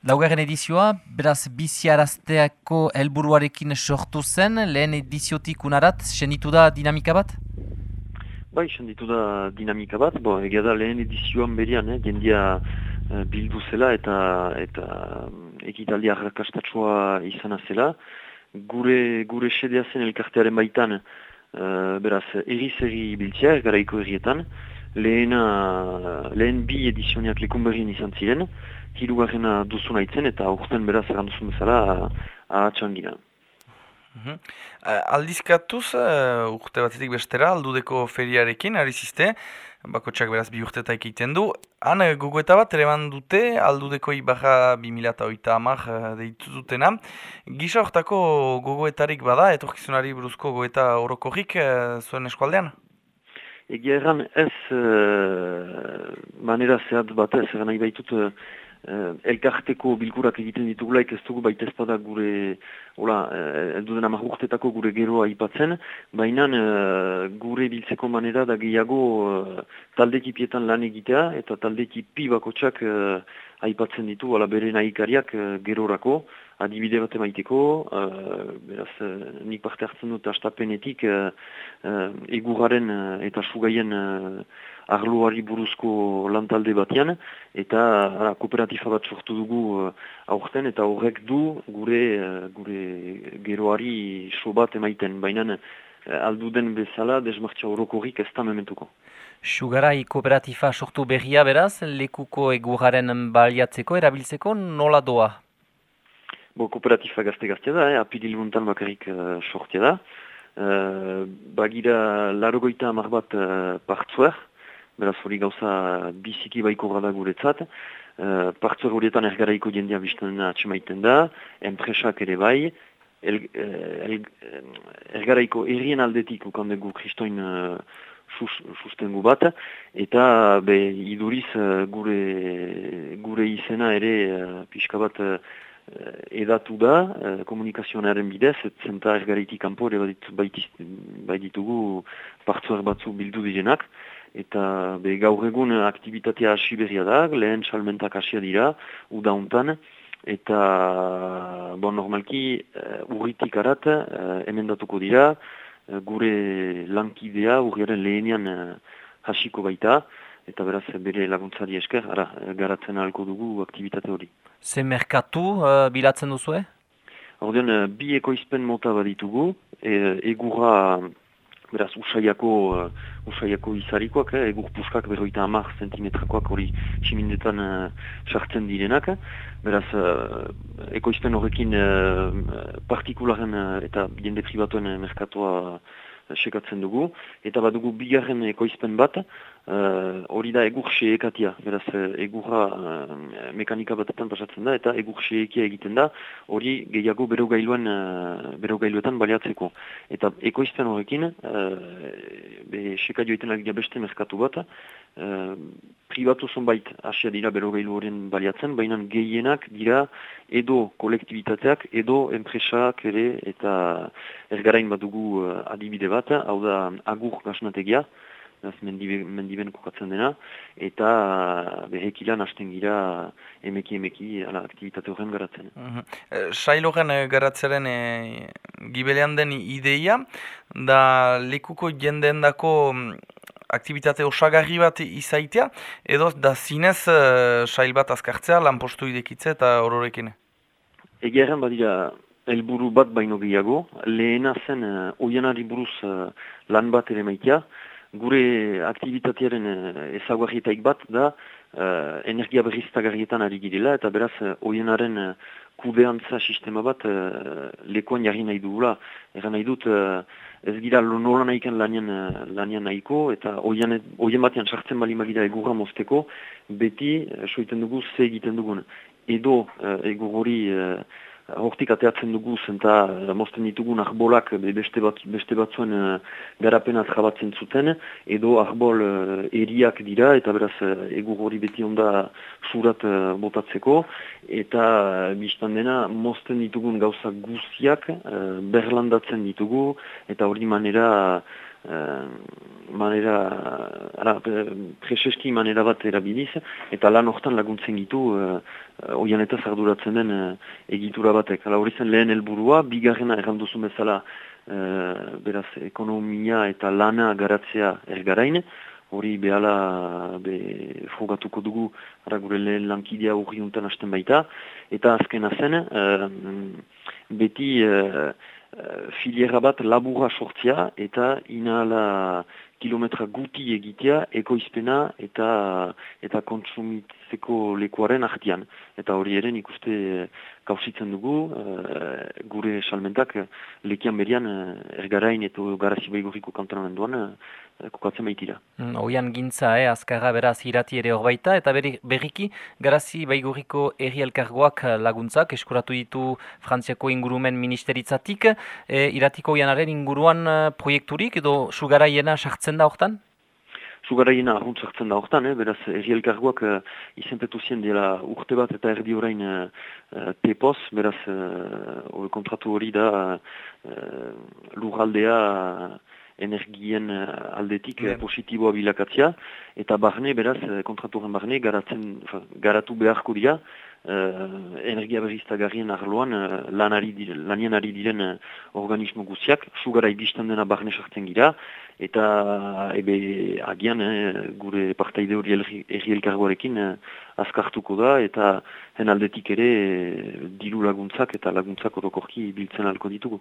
Laugarren edizioa, beraz biziarazteako helburuarekin sortu zen, lehen ediziotik unarat, senitu da dinamika bat? Bai, senitu da dinamika bat, bo, egia da lehen edizioan berian, eh, jendia eh, bildu zela eta eta ekitaldia rakastatsua izan zela. Gure, gure sedea zen elkartearen baitan, uh, beraz, erri-zerri biltzea, garaiko errietan, lehen, uh, lehen bi edizioniak lekun berrien izan ziren, hirugarrena duzu nahitzen eta aurten beraz erranduzun bezala ahatsan gira. Uh Aldizkatuz, uh, urte batetik bestera, aldudeko feriarekin, ari ziste, bakotsak beraz bi urte egiten du. Han, gogoeta bat, ere dute, aldudeko ibarra 2008 amak uh, deitu dutena. Gisa horretako gogoetarik bada, etorkizunari buruzko gogoeta orokorrik uh, zuen eskualdean? Egia erran ez uh, manera zehat bat ez, nahi baitut Uh, elkarteko bilkurak egiten ditugulaik ez dugu baita ezpada gure hola, elduden amahurtetako gure geroa ipatzen, baina uh, gure biltzeko manera da gehiago uh, taldekipietan lan egitea eta taldekipi bakotsak uh, aipatzen ditu ala bere nahikariak uh, gerorako, adibide bat emaiteko, uh, beraz uh, nik parte hartzen dut astapenetik uh, uh, eguraren uh, eta sugaien uh, arloari buruzko lantalde batean, eta ara, kooperatifa bat sortu dugu uh, aurten, eta horrek du gure uh, gure geroari so bat emaiten, baina uh, aldu den bezala desmartza horrokorik ez da mementuko. Sugarai kooperatifa sortu berria beraz, lekuko eguraren baliatzeko, erabiltzeko, nola doa? Bo, kooperatifa gazte-gazte da, eh? apidil buntan bakarrik uh, sortia da. Uh, bagira larogoita amar bat uh, partzuer, beraz hori gauza biziki baiko gada guretzat. Uh, Partzer horietan ergaraiko jendea bizten atxemaiten da, enpresak ere bai, el, el, ergaraiko errien aldetik ukandegu kristoin uh, sustengu bat, eta be, iduriz uh, gure, gure izena ere uh, pixka bat uh, edatu da uh, komunikazionaren bidez, zenta ergaraitik kanpo ere baititugu partzuer batzu bildu direnak, eta be, gaur egun aktivitatea hasi berria da, lehen salmentak hasia dira, udauntan, eta bon, normalki uh, urritik arat emendatuko dira, gure lankidea urriaren lehenian uh, hasiko baita, eta beraz bere laguntzari esker, ara, garatzen ahalko dugu aktivitate hori. Ze merkatu uh, bilatzen duzu, eh? Ordean, bi ekoizpen mota baditugu, e, egurra beraz usaiako uh, usaiako izarikoak, eh, egur puskak berroita hamar zentimetrakoak hori simindetan uh, sartzen direnak. Beraz, uh, ekoizpen horrekin uh, partikularen uh, eta jende pribatuen uh, merkatoa sekatzen dugu. Eta badugu bigarren ekoizpen bat, Uh, hori da egur ekatia, beraz uh, egurra uh, mekanika batetan pasatzen da, eta egur ekia egiten da, hori gehiago bero gailuan, uh, gailuetan baliatzeko. Eta ekoizten horrekin, uh, be seka joiten lagia beste merkatu bat, uh, privatu zonbait asia dira bero gailu horien baliatzen, baina gehienak dira edo kolektibitateak, edo enpresak ere, eta ergarain bat dugu uh, adibide bat, hau da agur gasnategia, ez mendiben kokatzen dena, eta behekilan hasten gira emeki emeki ala, aktivitate horren garatzen. Uh -huh. e, Sailoren e, garatzearen e, gibelean den ideia, da lekuko jendeen dako mm, aktivitate osagarri bat izaitea, edo da zinez sail bat azkartzea, lanpostu idekitze eta hororekin? Egeran badira helburu bat baino gehiago, lehena zen uh, oianari buruz uh, lan bat ere maitea, gure aktivitatearen uh, ezaguarrietaik bat da uh, energia berriztagarrietan ari girela eta beraz uh, oienaren uh, kudeantza sistema bat uh, lekoan jarri nahi dugula. Egan nahi dut uh, ez gira nola nahiken lanian, uh, nahiko eta oien, oien batean sartzen bali magira egurra mozteko beti uh, soiten dugu ze egiten dugun. Edo uh, egur hori hortik ateatzen dugu zenta uh, mozten ditugun arbolak beste, bat, beste batzuen uh, garapena trabatzen zuten, edo arbol uh, eriak dira, eta beraz uh, egur hori beti onda surat uh, botatzeko, eta uh, biztan dena mozten ditugun gauza guztiak uh, berlandatzen ditugu, eta hori manera manera, ara, preseski manera bat erabiliz, eta lan hortan laguntzen gitu, uh, oian eta zarduratzen den egitura batek. Hala hori zen lehen helburua, bigarrena erranduzu bezala, beraz, ekonomia eta lana garatzea ergarain, hori behala be, frogatuko dugu ara gure lehen lankidea hori untan hasten baita. Eta azkena zen, beti uh, filiera bat labura sortzia eta inala kilometra guti egitea ekoizpena eta eta kontsumitzeko lekuaren artian. Eta hori eren ikuste kausitzen dugu, salmentak lekian berian ergarain eta garazi baigurriko kantonamenduan kokatzen baitira. Mm, oian gintza, eh, azkarra beraz irati ere hor baita, eta berriki garazi baigurriko erri elkargoak laguntzak, eskuratu ditu Frantziako ingurumen ministeritzatik, e, iratiko oianaren inguruan proiekturik edo sugaraiena sartzen da hortan? Sugaraiena ahunt sartzen da hortan, eh, beraz erri elkargoak uh, izenpetu zien dela urte bat eta erdi orain uh, tepoz, beraz uh, kontratu hori da uh, lurraldea energien aldetik yeah. positiboa bilakatzea, eta barne, beraz, eh, kontratuaren barne, garatzen, garatu beharko dira, uh, energia berriztagarrien arloan uh, lanari, lanien ari diren uh, organismo guziak, sugara ibistan dena barne sartzen gira, eta ebe agian gure partaide hori erri elkargoarekin uh, azkartuko da, eta hen aldetik ere uh, diru laguntzak eta laguntzak orokorki biltzen alko ditugu.